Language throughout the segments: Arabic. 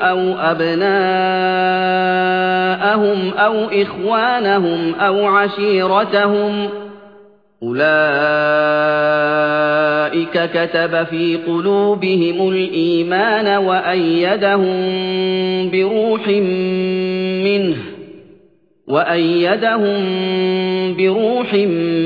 أو أبناءهم أو إخوانهم أو عشيرتهم أولئك كتب في قلوبهم الإيمان وأيدهم بروح منه وأيدهم بروح منه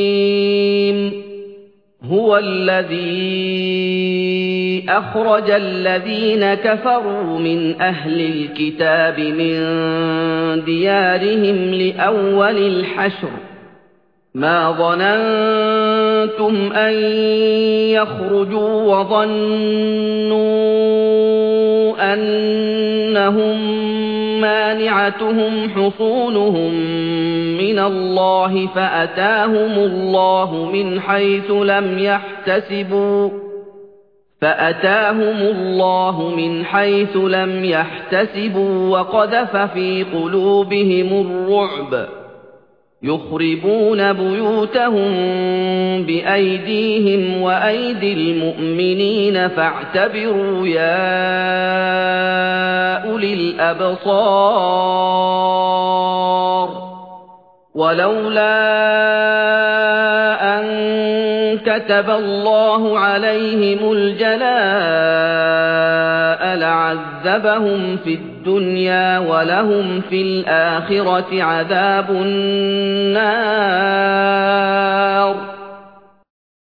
هو الذي أخرج الذين كفروا من أهل الكتاب من ديارهم لأول الحشر. ما ظننتم أن يخرجوا وظنوا أنهم مانعتهم حصونهم من الله فأتاهم الله من حيث لم يحتسبوا فأتاهم الله من حيث لم يحتسبوا وقذف في قلوبهم الرعب يخربون بيوتهم بأيديهم وأيدي المؤمنين فاعتبروا يا أولي الأبصار ولولا أن كتب الله عليهم الجلاء لعذبهم في الدنيا ولهم في الآخرة عذاب النار.